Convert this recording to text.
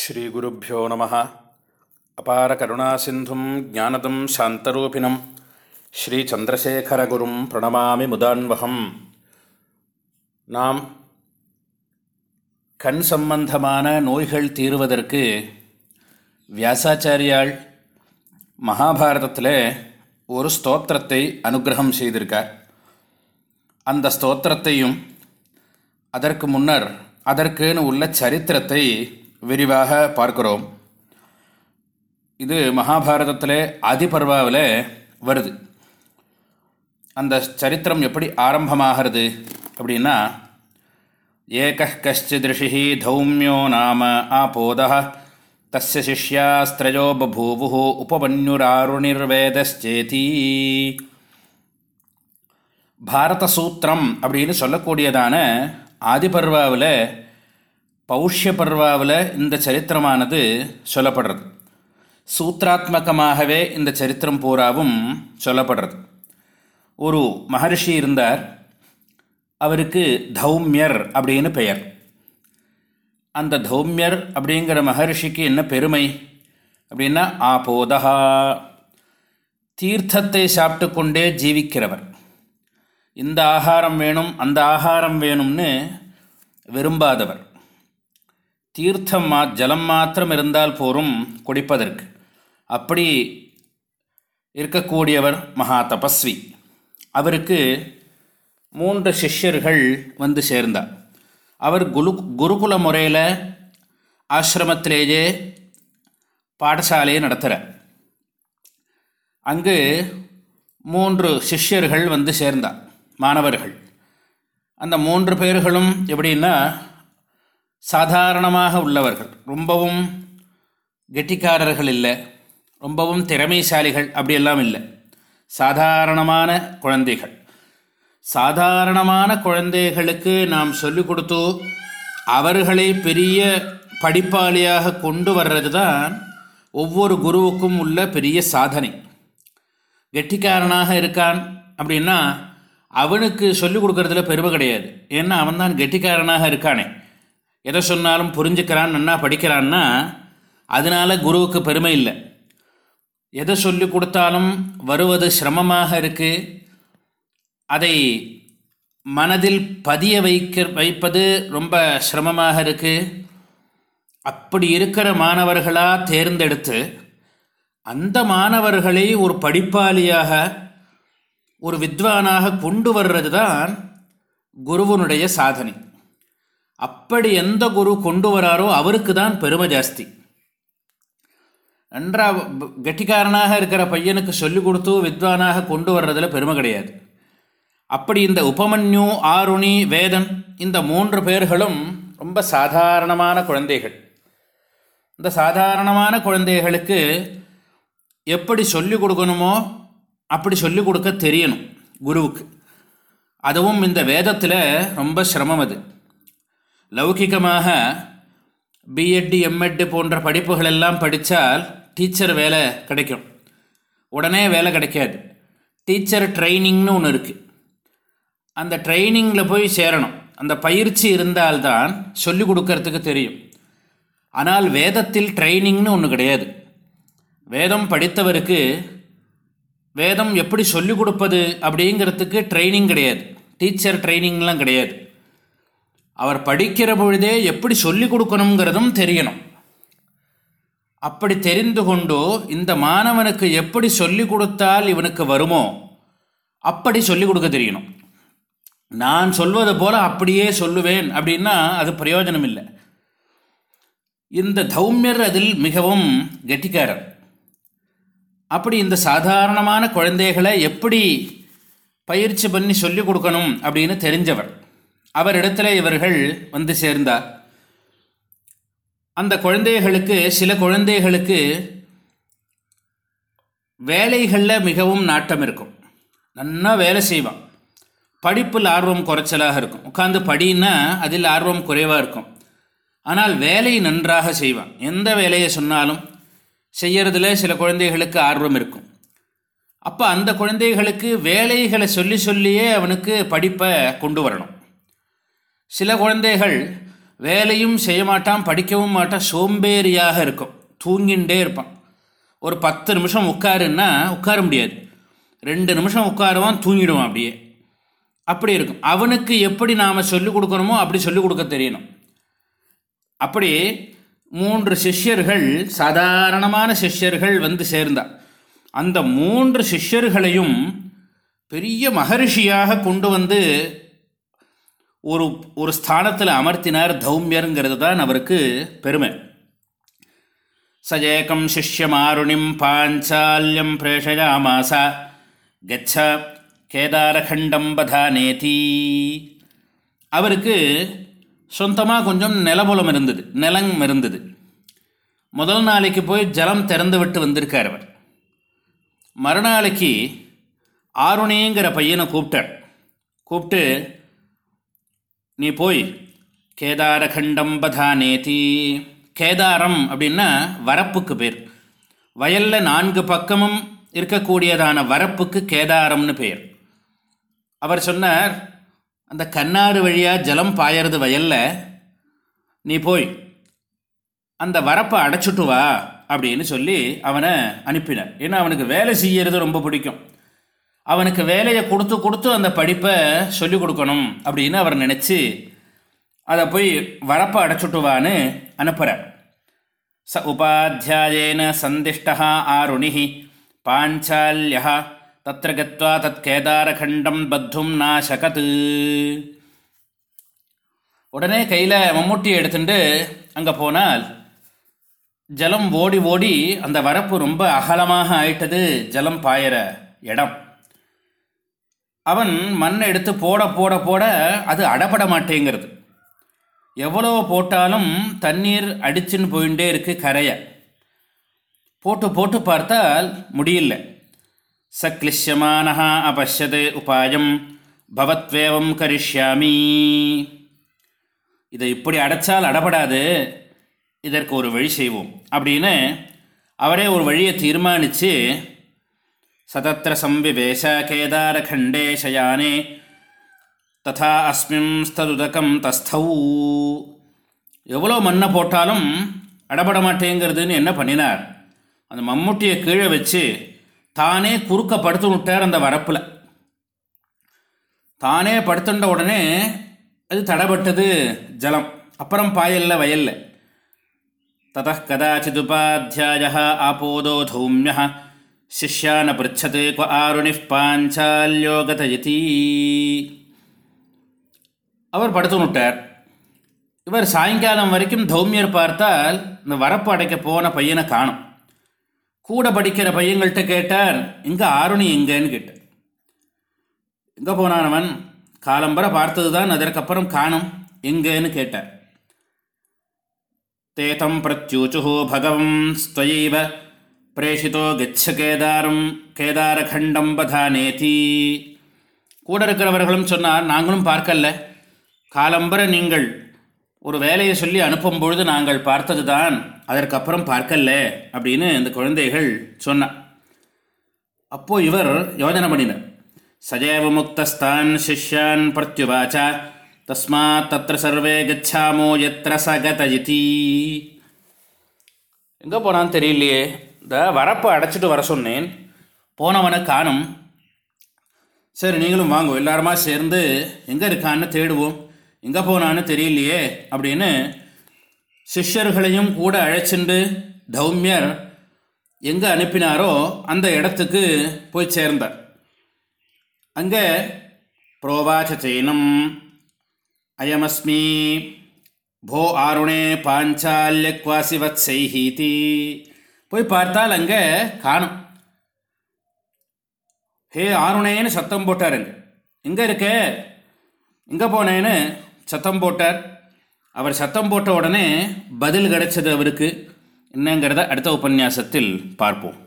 ஸ்ரீகுருப்போ நம. அபார கருணாசிந்தும் ஜானதம் சாந்தரூபிணம். ஸ்ரீச்சந்திரசேகரகுரும் பிரணமாமி முதான்வகம். நாம் கண் சம்பந்தமான நோய்கள் தீர்வதற்கு வியாசாச்சாரியால் மகாபாரதத்தில் ஒரு ஸ்தோத்திரத்தை அனுகிரகம் செய்திருக்கார். அந்த ஸ்தோத்திரத்தையும் அதற்கு முன்னர் அதற்குன்னு உள்ள சரித்திரத்தை விரிவாக பார்க்கிறோம். இது மகாபாரதத்தில் அதிபர்வாவில் வருது. அந்த சரித்திரம் எப்படி ஆரம்பமாகிறது அப்படின்னா ஏக கஷ்டிதிருஷி தௌமியோ நாம ஆபோத தஸ்ய சிஷ்யாஸ்திரயோ பபூவு உபபன்யுராருணிர்வேதேதி பாரத சூத்திரம் அப்படின்னு சொல்லக்கூடியதான ஆதிபர்வாவில் பௌஷ்ய பர்வாவில் இந்த சரித்திரமானது சொல்லப்படுறது. சூத்ராத்மகமாகவே இந்த சரித்திரம் பூராவும் சொல்லப்படுறது. ஒரு மகர்ஷி இருந்தார். அவருக்கு தௌம்யர் அப்படின்னு பெயர். அந்த தௌம்யர் அப்படிங்கிற மகர்ஷிக்கு என்ன பெருமை? அப்படின்னா ஆபோதா. தீர்த்தத்தை சாப்பிட்டு கொண்டே ஜீவிக்கிறவர். இந்த ஆகாரம் வேணும் அந்த ஆகாரம் வேணும்னு விரும்பாதவர். தீர்த்தம் மா ஜலம் மாத்திரம் இருந்தால் போரும் குடிப்பதற்கு. அப்படி இருக்கக்கூடியவர் மகா தபஸ்வி அவருக்கு மூன்று சிஷ்யர்கள் வந்து சேர்ந்தார். அவர் குரு குருகுல முறையில் ஆசிரமத்திலேயே பாடசாலையை நடத்துகிறார் அங்கு மூன்று சிஷ்யர்கள் வந்து சேர்ந்தார் மாணவர்கள். அந்த மூன்று பேர்களும் எப்படின்னா சாதாரணமாக உள்ளவர்கள். ரொம்பவும் கெட்டிக்காரர்கள் இல்லை. ரொம்பவும் திறமைசாலிகள் அப்படியெல்லாம் இல்லை. சாதாரணமான குழந்தைகள். சாதாரணமான குழந்தைகளுக்கு நாம் சொல்லிக் கொடுத்து அவர்களை பெரிய படிப்பாளியாக கொண்டு வர்றது தான் ஒவ்வொரு குருவுக்கும் உள்ள பெரிய சாதனை. கெட்டிக்காரனாக இருக்கான் அப்படின்னா அவனுக்கு சொல்லிக் கொடுக்கறதுல பெருமை கிடையாது. ஏன்னா அவன்தான் கெட்டிக்காரனாக இருக்கானே. எதை சொன்னாலும் புரிஞ்சுக்கிறான் நன்னா படிக்கிறான்னா அதனால் குருவுக்கு பெருமை இல்லை. எதை சொல்லி கொடுத்தாலும் வருவது சிரமமாக இருக்குது அதை மனதில் பதிய வைக்க வைப்பது ரொம்ப சிரமமாக இருக்குது அப்படி இருக்கிற மாணவர்களாக தேர்ந்தெடுத்து அந்த மாணவர்களை ஒரு படிப்பாளியாக ஒரு வித்வானாக கொண்டு வர்றது தான் குருவனுடைய சாதனை. அப்படி எந்த குரு கொண்டு வராரோ அவருக்கு தான் பெருமை ஜாஸ்தி. நன்றா கெட்டிக்காரனாக இருக்கிற பையனுக்கு சொல்லிக் கொடுத்து வித்வானாக கொண்டு வர்றதில் பெருமை கிடையாது. அப்படி இந்த உபமன்யு ஆருணி வேதன் இந்த மூன்று பேர்களும் ரொம்ப சாதாரணமான குழந்தைகள். இந்த சாதாரணமான குழந்தைகளுக்கு எப்படி சொல்லிக் கொடுக்கணுமோ அப்படி சொல்லிக் கொடுக்க தெரியணும் குருவுக்கு. அதுவும் இந்த வேதத்தில் ரொம்ப சிரமம் அது. லௌகிகமாக பிஎட்டு எம்எட்டு போன்ற படிப்புகள் எல்லாம் படித்தால் டீச்சர் வேலை கிடைக்கும். உடனே வேலை கிடைக்காது. டீச்சர் ட்ரைனிங்னு ஒன்று இருக்குது அந்த ட்ரைனிங்கில் போய் சேரணும். அந்த பயிற்சி இருந்தால்தான் சொல்லிக் கொடுக்கறதுக்கு தெரியும். ஆனால் வேதத்தில் ட்ரைனிங்னு ஒன்று கிடையாது. வேதம் படித்தவருக்கு வேதம் எப்படி சொல்லிக் கொடுப்பது அப்படிங்கிறதுக்கு ட்ரைனிங் கிடையாது. டீச்சர் ட்ரைனிங்லாம் கிடையாது. அவர் படிக்கிற பொழுதே எப்படி சொல்லிக் கொடுக்கணுங்கிறதும் தெரியணும். அப்படி தெரிந்து கொண்டு இந்த மாணவனுக்கு எப்படி சொல்லிக் கொடுத்தால் இவனுக்கு வருமோ அப்படி சொல்லிக் கொடுக்க தெரியணும். நான் சொல்வது போல் அப்படியே சொல்லுவேன் அப்படின்னா அது பிரயோஜனம் இல்லை இந்த தௌமியர் அதில் மிகவும் கெட்டிக்காரர். அப்படி இந்த சாதாரணமான குழந்தைகளை எப்படி பயிற்சி பண்ணி சொல்லிக் கொடுக்கணும் அப்படின்னு தெரிஞ்சவர். அவரிடத்தில் இவர்கள் வந்து சேர்ந்தார். அந்த குழந்தைகளுக்கு சில குழந்தைகளுக்கு வேலைகளில் மிகவும் நாட்டம் இருக்கும். நல்லா வேலை செய்வான். படிப்பில் ஆர்வம் குறைச்சலாக இருக்கும். உட்காந்து படின்னா அதில் ஆர்வம் குறைவாக இருக்கும். ஆனால் வேலை நன்றாக செய்வான். எந்த வேலையை சொன்னாலும் செய்யறதுல சில குழந்தைகளுக்கு ஆர்வம் இருக்கும். அப்போ அந்த குழந்தைகளுக்கு வேலைகளை சொல்லி சொல்லியே அவனுக்கு படிப்பை கொண்டு வரணும். சில குழந்தைகள் வேலையும் செய்ய மாட்டான் படிக்கவும் மாட்டான் சோம்பேறியாக இருக்கும். தூங்கிண்டே இருப்பான். ஒரு பத்து நிமிஷம் உட்காருன்னா உட்கார முடியாது. ரெண்டு நிமிஷம் உட்காருவான் தூங்கிடுவான் அப்படியே. அப்படி இருக்கும். அவனுக்கு எப்படி நாம் சொல்லிக் கொடுக்கணுமோ அப்படி சொல்லிக் கொடுக்க தெரியணும். அப்படி மூன்று சிஷ்யர்கள் சாதாரணமான சிஷ்யர்கள் வந்து சேர்ந்தா. அந்த மூன்று சிஷ்யர்களையும் பெரிய மகரிஷியாக கொண்டு வந்து ஒரு ஒரு ஸ்தானத்தில் அமர்த்தினார் தௌமியருங்கிறது தான் அவருக்கு பெருமை. சஜேகம் சிஷ்யமாருணிம் பாஞ்சால்யம் பிரேஷயாமாசா கச்ச கேதாரகண்டம் பதானேதி. அவருக்கு சொந்தமாக கொஞ்சம் நிலபுலம் இருந்தது நிலம் இருந்தது. முதல் நாளைக்கு போய் ஜலம் திறந்து விட்டு வந்திருக்கார் அவர். மறுநாளைக்கு ஆருணிங்கிற பையனை கூப்பிட்டார். கூப்பிட்டு நீ போய் கேதாரகண்டம் பதானேதி கேதாரம் அப்படின்னா வரப்புக்கு பேர். வயலில் நான்கு பக்கமும் இருக்கக்கூடியதான வரப்புக்கு கேதாரம்னு பேர். அவர் சொன்னார் அந்த கண்ணாறு வழியாக ஜலம் பாயறது வயலில் நீ போய் அந்த வரப்பை அடைச்சிட்டு வா அப்படின்னு சொல்லி அவனை அனுப்பினார். ஏன்னா அவனுக்கு வேலை செய்கிறது ரொம்ப பிடிக்கும். அவனுக்கு வேலையை கொடுத்து கொடுத்து அந்த படிப்பை சொல்லிக் கொடுக்கணும் அப்படின்னு அவர் நினச்சி அதை போய் வரப்பை அடைச்சுட்டுவான்னு அனுப்புகிறார் ச உபாத்தியாயேன சந்திஷ்டா ஆருணி பாஞ்சால்யா தத்திர கத்வா தத் கேதாரகண்டம் பத்தும் நாசகத். உடனே கையில் மம்முட்டி எடுத்துட்டு அங்கே போனால் ஜலம் ஓடி ஓடி அந்த வரப்பு ரொம்ப அகலமாக ஆயிட்டது ஜலம் பாயிற இடம். அவன் மண்ணை எடுத்து போட போட போட அது அடப்பட மாட்டேங்கிறது. எவ்வளோ போட்டாலும் தண்ணீர் அடிச்சுன்னு போயிட்டே இருக்கு கரையை. போட்டு போட்டு பார்த்தால் முடியல. சக்லிஷ்யமானஹா அபஷது உபாயம் பவத்வேவம் கரிஷ்யாமி. இதை இப்படி அடைச்சால் அடப்படாது இதற்கு ஒரு வழி செய்வோம். அப்படின்னு அவரே ஒரு வழியை தீர்மானித்து சதத்திர சம்விவேஷ கேதாரகண்டே சயானே ததா அஸ்மின் ஸ்ததுதகம் தஸ்தௌ எவ்வளோ மண்ணை போட்டாலும் அடபட மாட்டேங்கிறதுன்னு என்ன பண்ணினார் அந்த மம்முட்டியை கீழே வச்சு தானே குறுக்க படுத்து விட்டார் அந்த வரப்பில் தானே படுத்துட்ட உடனே அது தடப்பட்டது ஜலம் அப்புறம் பாயல்ல வயல்ல தத கதாச்சிதுபாத்தியாய ஆபோதோ தௌமியா சிஷ்யான பிருச்சது குவ ஆருணி பாஞ்சால்யோ கதயதி அவர் படுத்து விட்டார் இவர் சாயங்காலம் வரைக்கும் தௌமியர் பார்த்தால் இந்த வரப்பு அடைக்க போன பையனை காணும். கூட படிக்கிற பையங்கள்கிட்ட கேட்டார் இங்கே ஆருணி எங்கன்னு? கேட்டார். எங்கே போனானவன் காலம்பரை பார்த்தது தான் அதற்கப்புறம் காணும் எங்கேன்னு கேட்டார். தேதம் பிரத்யூச்சு பகவம் ஸ்வயைவ பிரேஷிதோ கச்ச கேதாரம் கேதாரகண்டம் பதானேதி கூட இருக்கிறவர்களும் சொன்னார் நாங்களும் பார்க்கல காலம்பர நீங்கள் ஒரு வேலையை சொல்லி அனுப்பும் பொழுது நாங்கள் பார்த்தது தான் அதற்கப்புறம் பார்க்கல அப்படின்னு இந்த குழந்தைகள் சொன்னார் அப்போது இவர் யோஜனை பண்ணினார். சஜேவ முக்தஸ்தான் சிஷ்யான் பிரத்யுபாச்சா தஸ்மாத் தத்திர சர்வே கச்சாமோ எத்திர சகத இதி எங்கே போனான்னு தெரியலையே. இந்த வரப்பை அடைச்சிட்டு வர சொன்னேன். போனவனை காணும். சரி நீங்களும் வாங்க எல்லாருமா சேர்ந்து எங்கே இருக்கான்னு தேடுவோம். எங்கே போனான்னு தெரியலையே அப்படின்னு சிஷ்யர்களையும் கூட அழைச்சிண்டு தௌமியர் எங்கே அனுப்பினாரோ அந்த இடத்துக்கு போய் சேர்ந்தார். அங்கே புரோவாச்ச சைனம் அயமஸ்மி போ ஆருணே பாஞ்சால்ய குவாசி போய் பார்த்தால் அங்கே காணும். ஹே ஆருணேன்னு சத்தம் போட்டாருங்க எங்கே இருக்க எங்கே போனேன்னு சத்தம் போட்டார். அவர் சத்தம் போட்ட உடனே பதில் கிடைச்சது அவருக்கு. என்னங்கிறத அடுத்த உபன்யாசத்தில் பார்ப்போம்.